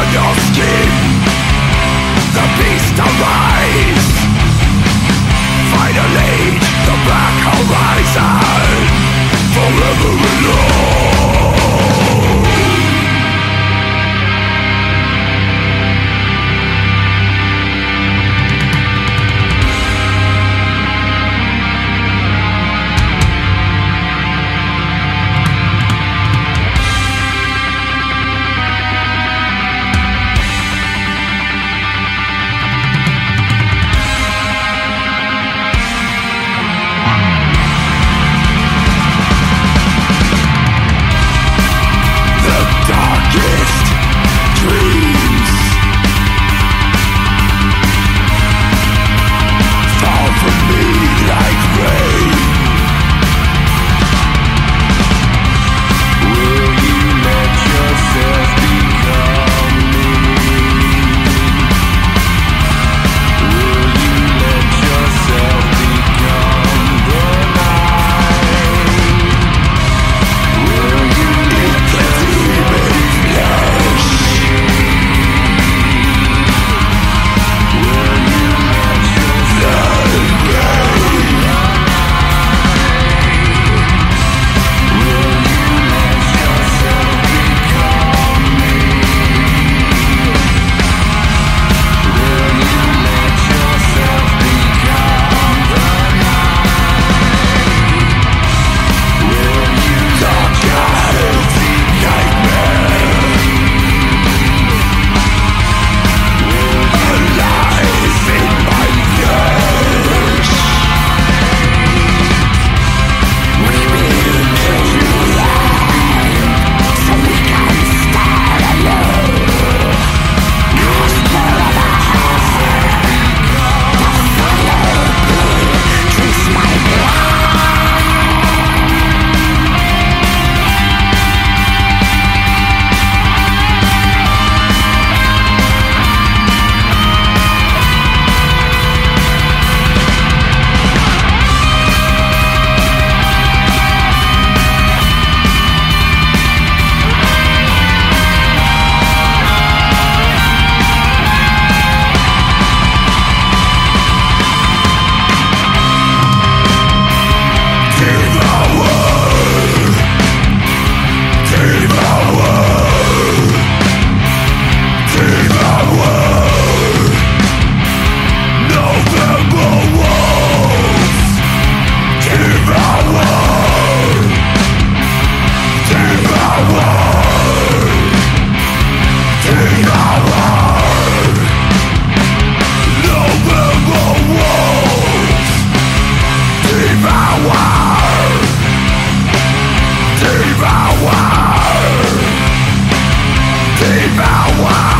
on your skin The beast arise the black horizon. Forever alone power